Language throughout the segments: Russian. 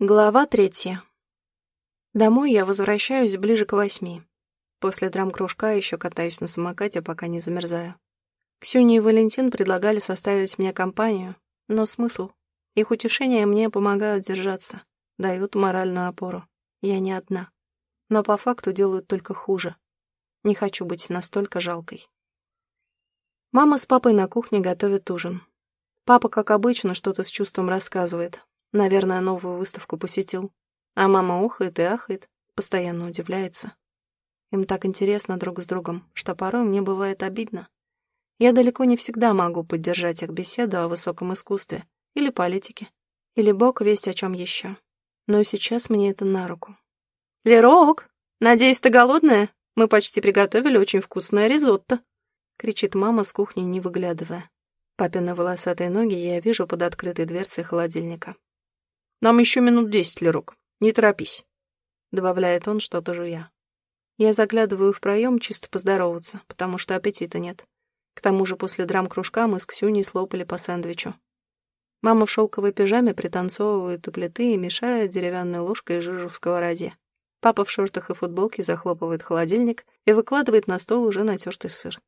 Глава третья. Домой я возвращаюсь ближе к восьми. После драм-кружка еще катаюсь на самокате, пока не замерзаю. Ксюня и Валентин предлагали составить мне компанию, но смысл? Их утешения мне помогают держаться, дают моральную опору. Я не одна. Но по факту делают только хуже. Не хочу быть настолько жалкой. Мама с папой на кухне готовят ужин. Папа, как обычно, что-то с чувством рассказывает, Наверное, новую выставку посетил. А мама ухает и ахает, постоянно удивляется. Им так интересно друг с другом, что порой мне бывает обидно. Я далеко не всегда могу поддержать их беседу о высоком искусстве или политике, или бог весть о чем еще. Но сейчас мне это на руку. «Лерок, надеюсь, ты голодная? Мы почти приготовили очень вкусное ризотто», — кричит мама с кухни, не выглядывая. Папины волосатые ноги я вижу под открытой дверцей холодильника. Нам еще минут десять, Лерук. Не торопись. Добавляет он что-то жуя. Я заглядываю в проем чисто поздороваться, потому что аппетита нет. К тому же после драм-кружка мы с Ксюней слопали по сэндвичу. Мама в шелковой пижаме пританцовывает у плиты и мешает деревянной ложкой жижу в сковороде. Папа в шортах и футболке захлопывает холодильник и выкладывает на стол уже натертый сыр.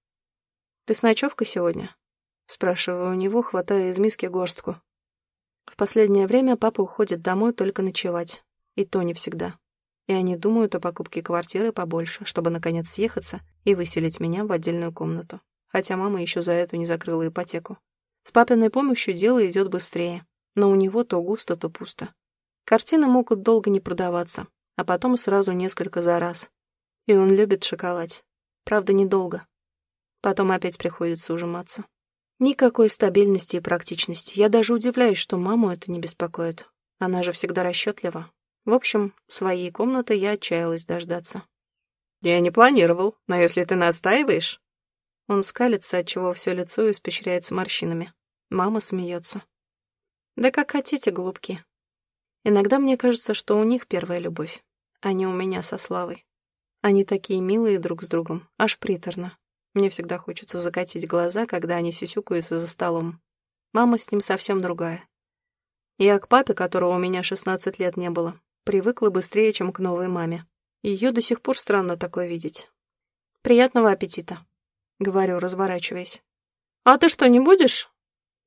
«Ты с ночевкой сегодня?» Спрашиваю у него, хватая из миски горстку. В последнее время папа уходит домой только ночевать. И то не всегда. И они думают о покупке квартиры побольше, чтобы наконец съехаться и выселить меня в отдельную комнату. Хотя мама еще за эту не закрыла ипотеку. С папиной помощью дело идет быстрее, но у него то густо, то пусто. Картины могут долго не продаваться, а потом сразу несколько за раз. И он любит шоковать. Правда, недолго. Потом опять приходится ужиматься. Никакой стабильности и практичности. Я даже удивляюсь, что маму это не беспокоит. Она же всегда расчетлива. В общем, своей комнаты я отчаялась дождаться. «Я не планировал, но если ты настаиваешь...» Он скалится, отчего все лицо испещряется морщинами. Мама смеется. «Да как хотите, голубки. Иногда мне кажется, что у них первая любовь, а не у меня со Славой. Они такие милые друг с другом, аж приторно. Мне всегда хочется закатить глаза, когда они сисюкаются за столом. Мама с ним совсем другая. Я к папе, которого у меня 16 лет не было, привыкла быстрее, чем к новой маме. Ее до сих пор странно такое видеть. «Приятного аппетита», — говорю, разворачиваясь. «А ты что, не будешь?»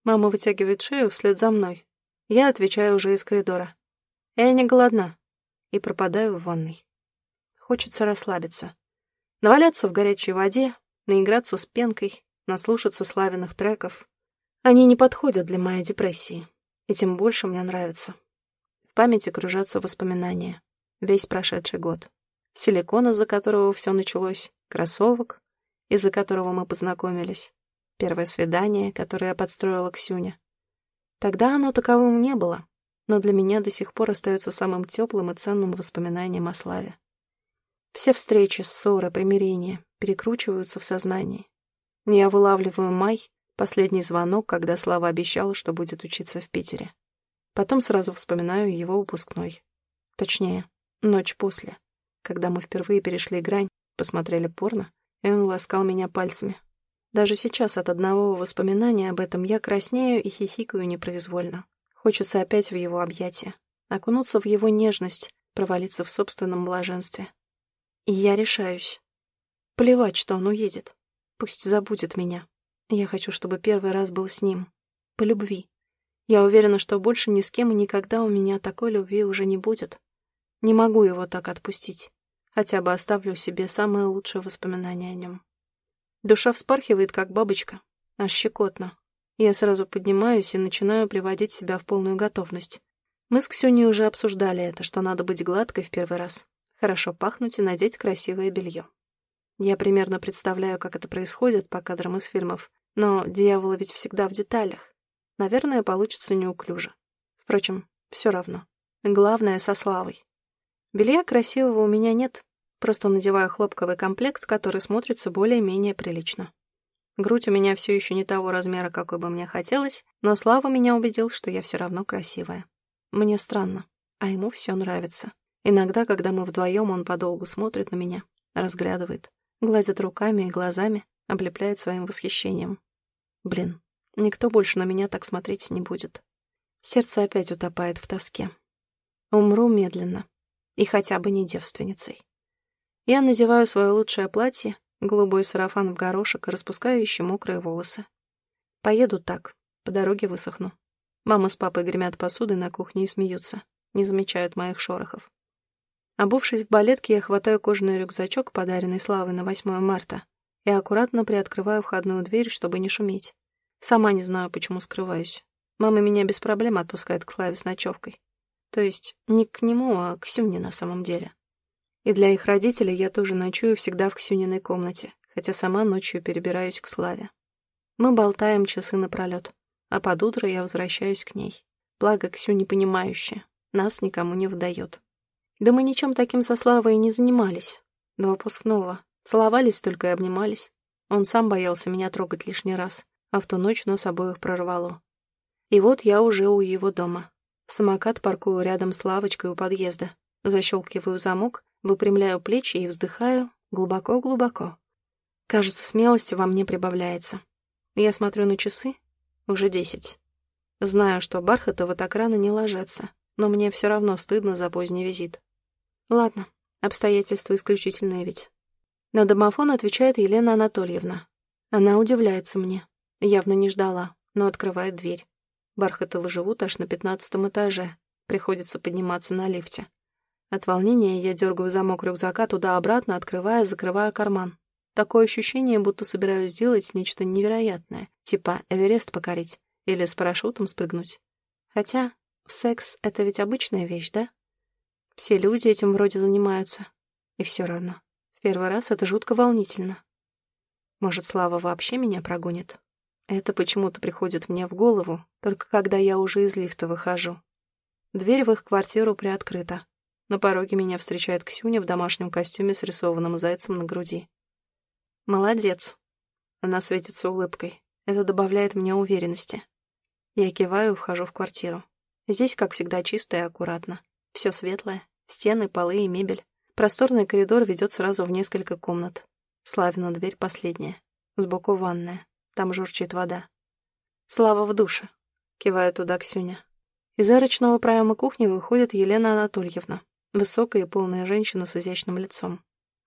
Мама вытягивает шею вслед за мной. Я отвечаю уже из коридора. «Я не голодна» и пропадаю в ванной. Хочется расслабиться. Наваляться в горячей воде, наиграться с пенкой, наслушаться славяных треков. Они не подходят для моей депрессии, и тем больше мне нравится. В памяти кружатся воспоминания. Весь прошедший год. Силикон, из-за которого все началось, кроссовок, из-за которого мы познакомились, первое свидание, которое я подстроила Ксюня. Тогда оно таковым не было, но для меня до сих пор остается самым теплым и ценным воспоминанием о Славе. Все встречи, ссоры, примирения, перекручиваются в сознании. Я вылавливаю май, последний звонок, когда Слава обещала, что будет учиться в Питере. Потом сразу вспоминаю его выпускной. Точнее, ночь после, когда мы впервые перешли грань, посмотрели порно, и он ласкал меня пальцами. Даже сейчас от одного воспоминания об этом я краснею и хихикаю непроизвольно. Хочется опять в его объятия, окунуться в его нежность, провалиться в собственном блаженстве. И я решаюсь. Плевать, что он уедет. Пусть забудет меня. Я хочу, чтобы первый раз был с ним. По любви. Я уверена, что больше ни с кем и никогда у меня такой любви уже не будет. Не могу его так отпустить. Хотя бы оставлю себе самое лучшее воспоминание о нем. Душа вспархивает, как бабочка. Аж щекотно. Я сразу поднимаюсь и начинаю приводить себя в полную готовность. Мы с Ксюней уже обсуждали это, что надо быть гладкой в первый раз. Хорошо пахнуть и надеть красивое белье. Я примерно представляю, как это происходит по кадрам из фильмов, но дьявола ведь всегда в деталях. Наверное, получится неуклюже. Впрочем, все равно. Главное, со славой. Белья красивого у меня нет, просто надеваю хлопковый комплект, который смотрится более-менее прилично. Грудь у меня все еще не того размера, какой бы мне хотелось, но Слава меня убедил, что я все равно красивая. Мне странно, а ему все нравится. Иногда, когда мы вдвоем, он подолгу смотрит на меня, разглядывает, Глазит руками и глазами, облепляет своим восхищением. Блин, никто больше на меня так смотреть не будет. Сердце опять утопает в тоске. Умру медленно. И хотя бы не девственницей. Я надеваю свое лучшее платье, голубой сарафан в горошек и распускаю еще мокрые волосы. Поеду так, по дороге высохну. Мама с папой гремят посудой на кухне и смеются, не замечают моих шорохов. Обувшись в балетке, я хватаю кожаный рюкзачок, подаренный Славой на 8 марта, и аккуратно приоткрываю входную дверь, чтобы не шуметь. Сама не знаю, почему скрываюсь. Мама меня без проблем отпускает к Славе с ночевкой. То есть не к нему, а к Ксюне на самом деле. И для их родителей я тоже ночую всегда в Ксюниной комнате, хотя сама ночью перебираюсь к Славе. Мы болтаем часы напролет, а под утро я возвращаюсь к ней. Благо, Ксю непонимающая, нас никому не выдает. Да мы ничем таким со Славой и не занимались. До выпускного. Целовались только и обнимались. Он сам боялся меня трогать лишний раз, а в ту ночь нас обоих прорвало. И вот я уже у его дома. Самокат паркую рядом с лавочкой у подъезда. Защелкиваю замок, выпрямляю плечи и вздыхаю глубоко-глубоко. Кажется, смелости во мне прибавляется. Я смотрю на часы. Уже десять. Знаю, что Бархатова так рано не ложатся, но мне все равно стыдно за поздний визит. Ладно, обстоятельства исключительные ведь. На домофон отвечает Елена Анатольевна. Она удивляется мне. Явно не ждала, но открывает дверь. Бархатовы живут аж на пятнадцатом этаже. Приходится подниматься на лифте. От волнения я дергаю замок рюкзака туда-обратно, открывая, закрывая карман. Такое ощущение, будто собираюсь сделать нечто невероятное, типа Эверест покорить или с парашютом спрыгнуть. Хотя секс — это ведь обычная вещь, да? Все люди этим вроде занимаются. И все равно. В первый раз это жутко волнительно. Может, Слава вообще меня прогонит? Это почему-то приходит мне в голову, только когда я уже из лифта выхожу. Дверь в их квартиру приоткрыта. На пороге меня встречает Ксюня в домашнем костюме с рисованным зайцем на груди. «Молодец!» Она светится улыбкой. Это добавляет мне уверенности. Я киваю и вхожу в квартиру. Здесь, как всегда, чисто и аккуратно. Все светлое. Стены, полы и мебель. Просторный коридор ведет сразу в несколько комнат. Славина дверь последняя. Сбоку ванная. Там журчит вода. Слава в душе. Киваю туда Ксюня. Из арочного проема кухни выходит Елена Анатольевна. Высокая и полная женщина с изящным лицом.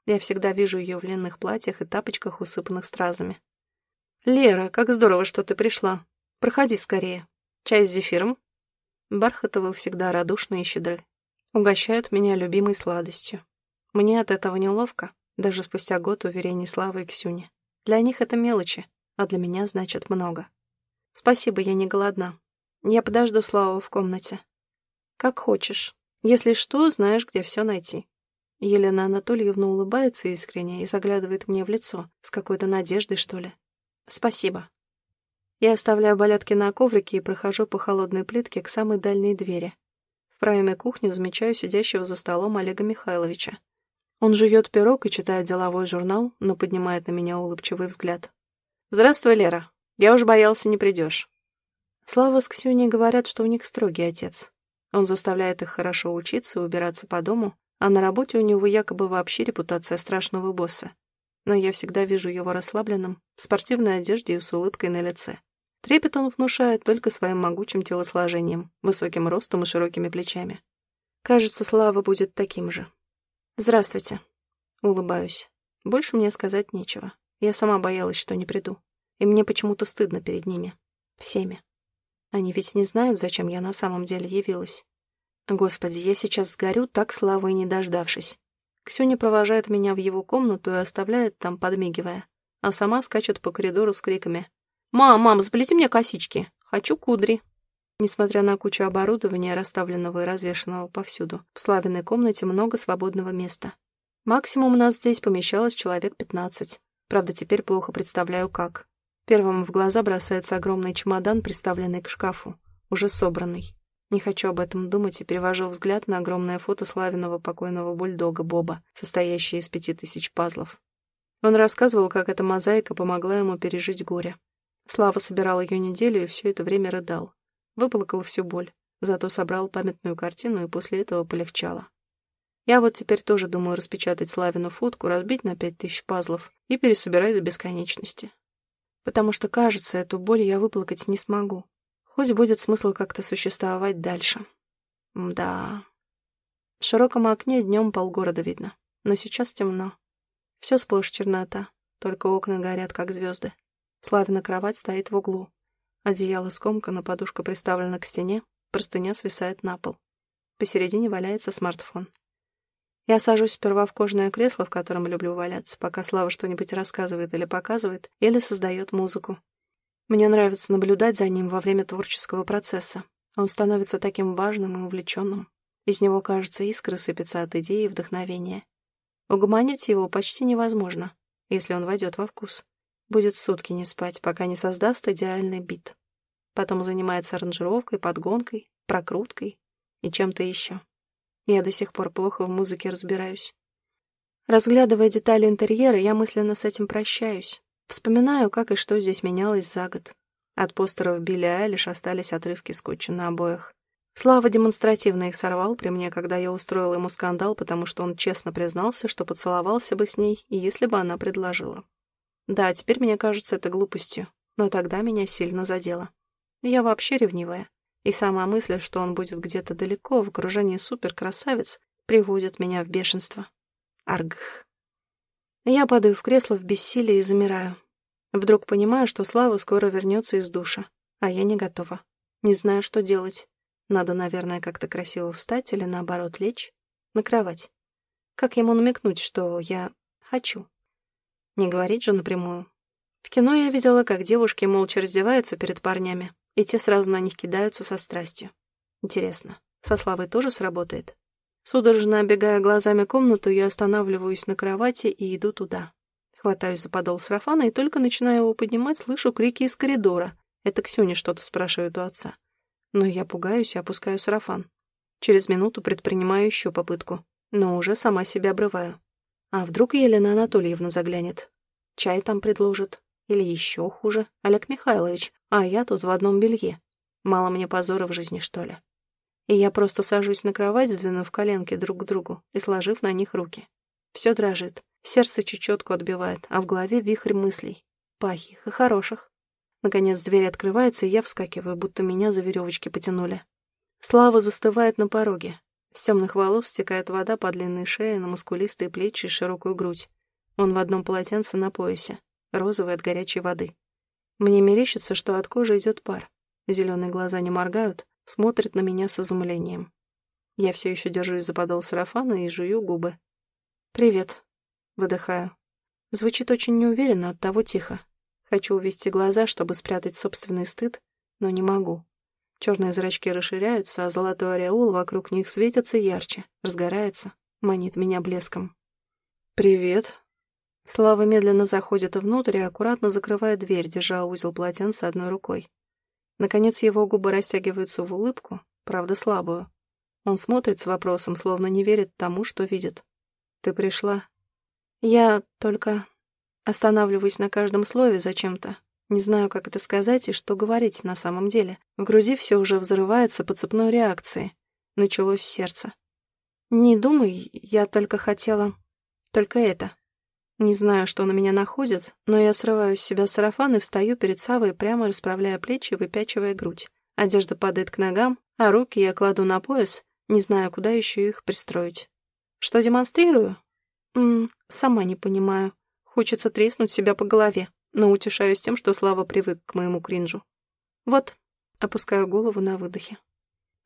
Я всегда вижу ее в длинных платьях и тапочках, усыпанных стразами. «Лера, как здорово, что ты пришла. Проходи скорее. Чай с зефиром?» Бархатовы всегда радушные и щедры угощают меня любимой сладостью. Мне от этого неловко, даже спустя год уверений Славы и Ксюни. Для них это мелочи, а для меня значит много. Спасибо, я не голодна. Я подожду Славу в комнате. Как хочешь. Если что, знаешь, где все найти. Елена Анатольевна улыбается искренне и заглядывает мне в лицо, с какой-то надеждой, что ли. Спасибо. Я оставляю балетки на коврике и прохожу по холодной плитке к самой дальней двери, в проеме кухни замечаю сидящего за столом Олега Михайловича. Он жует пирог и читает деловой журнал, но поднимает на меня улыбчивый взгляд. «Здравствуй, Лера. Я уж боялся, не придешь». Слава с Ксюней говорят, что у них строгий отец. Он заставляет их хорошо учиться и убираться по дому, а на работе у него якобы вообще репутация страшного босса. Но я всегда вижу его расслабленным, в спортивной одежде и с улыбкой на лице. Трепет он внушает только своим могучим телосложением, высоким ростом и широкими плечами. Кажется, Слава будет таким же. «Здравствуйте». Улыбаюсь. Больше мне сказать нечего. Я сама боялась, что не приду. И мне почему-то стыдно перед ними. Всеми. Они ведь не знают, зачем я на самом деле явилась. Господи, я сейчас сгорю, так славы и не дождавшись. Ксюня провожает меня в его комнату и оставляет там, подмигивая, а сама скачет по коридору с криками «Мам, мам, заплети мне косички. Хочу кудри». Несмотря на кучу оборудования, расставленного и развешенного повсюду, в Славиной комнате много свободного места. Максимум у нас здесь помещалось человек пятнадцать. Правда, теперь плохо представляю, как. Первым в глаза бросается огромный чемодан, приставленный к шкафу, уже собранный. Не хочу об этом думать и перевожу взгляд на огромное фото славиного покойного бульдога Боба, состоящее из пяти тысяч пазлов. Он рассказывал, как эта мозаика помогла ему пережить горе. Слава собирал ее неделю и все это время рыдал. Выплакал всю боль, зато собрал памятную картину и после этого полегчало. Я вот теперь тоже думаю распечатать Славину фотку, разбить на пять тысяч пазлов и пересобирать до бесконечности. Потому что, кажется, эту боль я выплакать не смогу. Хоть будет смысл как-то существовать дальше. Да. В широком окне днем полгорода видно, но сейчас темно. Все сплошь чернота, только окна горят, как звезды. Славина кровать стоит в углу. Одеяло скомкано, подушка приставлена к стене, простыня свисает на пол. Посередине валяется смартфон. Я сажусь сперва в кожаное кресло, в котором люблю валяться, пока Слава что-нибудь рассказывает или показывает, или создает музыку. Мне нравится наблюдать за ним во время творческого процесса. Он становится таким важным и увлеченным. Из него, кажется, искры сыпятся от идеи и вдохновения. Угомонить его почти невозможно, если он войдет во вкус. Будет сутки не спать, пока не создаст идеальный бит. Потом занимается аранжировкой, подгонкой, прокруткой и чем-то еще. Я до сих пор плохо в музыке разбираюсь. Разглядывая детали интерьера, я мысленно с этим прощаюсь. Вспоминаю, как и что здесь менялось за год. От постеров Билли Айлиш остались отрывки скотча на обоях. Слава демонстративно их сорвал при мне, когда я устроил ему скандал, потому что он честно признался, что поцеловался бы с ней, если бы она предложила. Да, теперь мне кажется это глупостью, но тогда меня сильно задело. Я вообще ревнивая. И сама мысль, что он будет где-то далеко, в окружении суперкрасавиц, приводит меня в бешенство. Аргх. Я падаю в кресло в бессилии и замираю. Вдруг понимаю, что Слава скоро вернется из душа, а я не готова. Не знаю, что делать. Надо, наверное, как-то красиво встать или, наоборот, лечь на кровать. Как ему намекнуть, что я хочу? Не говорить же напрямую. В кино я видела, как девушки молча раздеваются перед парнями, и те сразу на них кидаются со страстью. Интересно, со Славой тоже сработает? Судорожно оббегая глазами комнату, я останавливаюсь на кровати и иду туда. Хватаюсь за подол сарафана и только начинаю его поднимать, слышу крики из коридора. Это Ксюня что-то спрашивает у отца. Но я пугаюсь и опускаю сарафан. Через минуту предпринимаю еще попытку, но уже сама себя обрываю. А вдруг Елена Анатольевна заглянет? Чай там предложит? Или еще хуже, Олег Михайлович, а я тут в одном белье. Мало мне позора в жизни, что ли? И я просто сажусь на кровать, сдвинув коленки друг к другу и сложив на них руки. Все дрожит, сердце чечетку отбивает, а в голове вихрь мыслей. Плохих и хороших. Наконец дверь открывается, и я вскакиваю, будто меня за веревочки потянули. Слава застывает на пороге. С темных волос стекает вода по длинной шее на мускулистые плечи и широкую грудь. Он в одном полотенце на поясе розовый от горячей воды. Мне мерещится, что от кожи идет пар. Зеленые глаза не моргают, смотрят на меня с изумлением. Я все еще держусь за подол сарафана и жую губы. «Привет», — выдыхаю. Звучит очень неуверенно, оттого тихо. Хочу увести глаза, чтобы спрятать собственный стыд, но не могу. Черные зрачки расширяются, а золотой ореол вокруг них светится ярче, разгорается, манит меня блеском. «Привет», Слава медленно заходит внутрь и аккуратно закрывает дверь, держа узел полотенца одной рукой. Наконец его губы растягиваются в улыбку, правда слабую. Он смотрит с вопросом, словно не верит тому, что видит. «Ты пришла?» «Я только...» Останавливаюсь на каждом слове зачем-то. Не знаю, как это сказать и что говорить на самом деле. В груди все уже взрывается по цепной реакции. Началось сердце. «Не думай, я только хотела... Только это...» Не знаю, что на меня находит, но я срываю с себя сарафан и встаю перед Савой, прямо расправляя плечи и выпячивая грудь. Одежда падает к ногам, а руки я кладу на пояс, не знаю, куда еще их пристроить. Что демонстрирую? М сама не понимаю. Хочется треснуть себя по голове, но утешаюсь тем, что Слава привык к моему кринжу. Вот, опускаю голову на выдохе.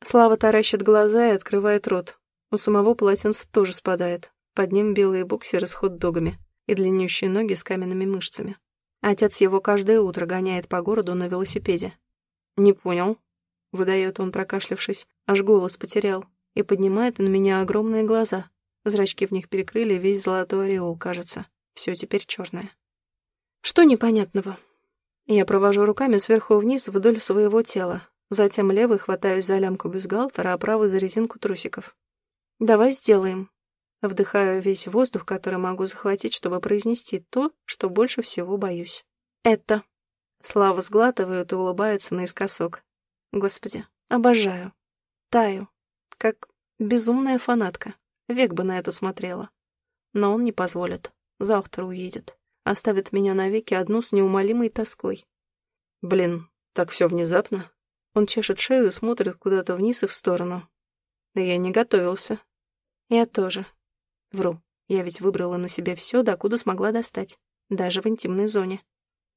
Слава таращит глаза и открывает рот. У самого полотенца тоже спадает. Под ним белые боксеры с хот-догами и длиннющие ноги с каменными мышцами. Отец его каждое утро гоняет по городу на велосипеде. «Не понял», — выдает он, прокашлявшись, аж голос потерял, и поднимает на меня огромные глаза. Зрачки в них перекрыли весь золотой ореол, кажется. Все теперь черное. Что непонятного? Я провожу руками сверху вниз вдоль своего тела, затем левой хватаюсь за лямку бюстгальтера, а правой за резинку трусиков. «Давай сделаем», Вдыхаю весь воздух, который могу захватить, чтобы произнести то, что больше всего боюсь. Это. Слава сглатывает и улыбается наискосок. Господи, обожаю. Таю. Как безумная фанатка. Век бы на это смотрела. Но он не позволит. Завтра уедет. Оставит меня навеки одну с неумолимой тоской. Блин, так все внезапно. Он чешет шею и смотрит куда-то вниз и в сторону. Да я не готовился. Я тоже. Вру. Я ведь выбрала на себе все, докуда смогла достать. Даже в интимной зоне.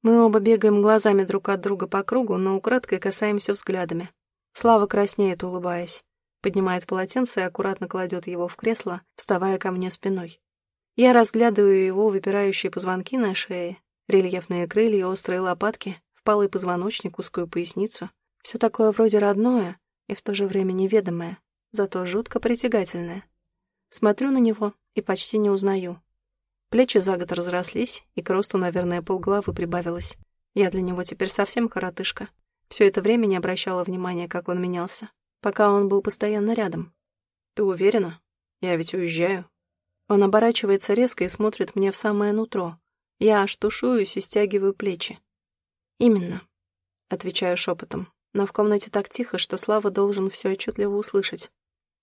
Мы оба бегаем глазами друг от друга по кругу, но украдкой касаемся взглядами. Слава краснеет, улыбаясь. Поднимает полотенце и аккуратно кладет его в кресло, вставая ко мне спиной. Я разглядываю его выпирающие позвонки на шее, рельефные крылья, острые лопатки, впалый позвоночник, узкую поясницу. Все такое вроде родное и в то же время неведомое, зато жутко притягательное. Смотрю на него и почти не узнаю. Плечи за год разрослись, и к росту, наверное, полглавы прибавилось. Я для него теперь совсем коротышка. Все это время не обращала внимания, как он менялся, пока он был постоянно рядом. «Ты уверена? Я ведь уезжаю». Он оборачивается резко и смотрит мне в самое нутро. Я аж тушуюсь и стягиваю плечи. «Именно», — отвечаю шепотом, но в комнате так тихо, что Слава должен все отчетливо услышать.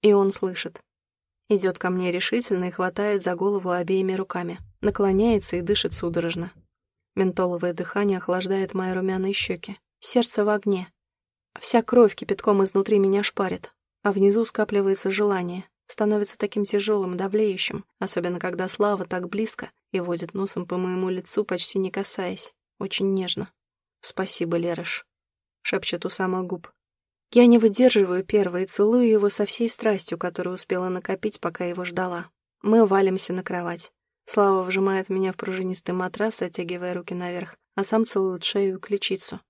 И он слышит. Идет ко мне решительно и хватает за голову обеими руками, наклоняется и дышит судорожно. Ментоловое дыхание охлаждает мои румяные щеки. Сердце в огне. Вся кровь кипятком изнутри меня шпарит, а внизу скапливается желание, становится таким тяжелым, давлеющим, особенно когда Слава так близко и водит носом по моему лицу, почти не касаясь, очень нежно. «Спасибо, Лерыш», — шепчет у самых губ. Я не выдерживаю первой и целую его со всей страстью, которую успела накопить, пока его ждала. Мы валимся на кровать. Слава вжимает меня в пружинистый матрас, оттягивая руки наверх, а сам целует шею и ключицу.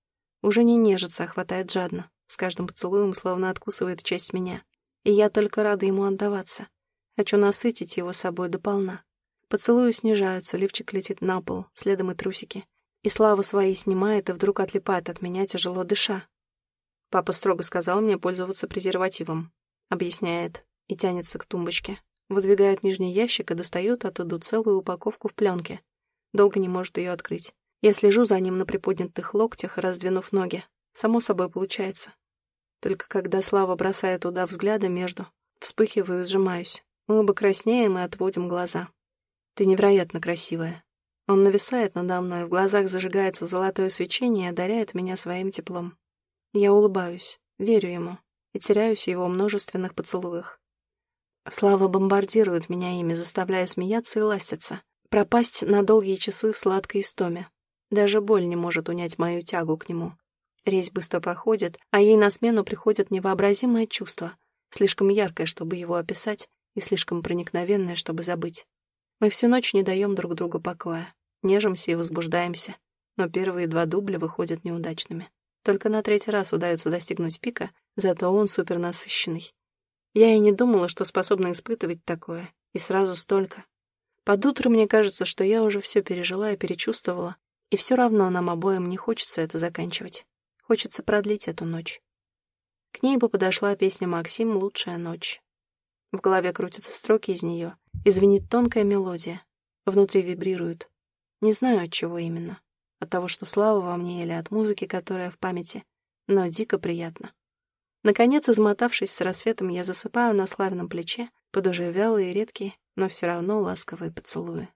Уже не нежится, а хватает жадно. С каждым поцелуем словно откусывает часть меня. И я только рада ему отдаваться. Хочу насытить его собой дополна. Поцелуи снижаются, лифчик летит на пол, следом и трусики. И Слава свои снимает и вдруг отлипает от меня, тяжело дыша. Папа строго сказал мне пользоваться презервативом. Объясняет и тянется к тумбочке. Выдвигает нижний ящик и достает оттуда целую упаковку в пленке. Долго не может ее открыть. Я слежу за ним на приподнятых локтях, раздвинув ноги. Само собой получается. Только когда Слава бросает туда взгляды между, вспыхиваю и сжимаюсь. Мы оба краснеем и отводим глаза. Ты невероятно красивая. Он нависает надо мной, в глазах зажигается золотое свечение и одаряет меня своим теплом. Я улыбаюсь, верю ему и теряюсь в его множественных поцелуях. Слава бомбардирует меня ими, заставляя смеяться и ластиться, пропасть на долгие часы в сладкой истоме. Даже боль не может унять мою тягу к нему. Резь быстро проходит, а ей на смену приходит невообразимое чувство, слишком яркое, чтобы его описать, и слишком проникновенное, чтобы забыть. Мы всю ночь не даем друг другу покоя, нежимся и возбуждаемся, но первые два дубля выходят неудачными. Только на третий раз удается достигнуть пика, зато он супернасыщенный. Я и не думала, что способна испытывать такое, и сразу столько. Под утро мне кажется, что я уже все пережила и перечувствовала, и все равно нам обоим не хочется это заканчивать. Хочется продлить эту ночь. К ней бы подошла песня «Максим. Лучшая ночь». В голове крутятся строки из нее, и звенит тонкая мелодия. Внутри вибрирует. Не знаю, от чего именно. От того, что слава во мне, или от музыки, которая в памяти. Но дико приятно. Наконец, измотавшись с рассветом, я засыпаю на славном плече под уже вялые и редкие, но все равно ласковые поцелуи.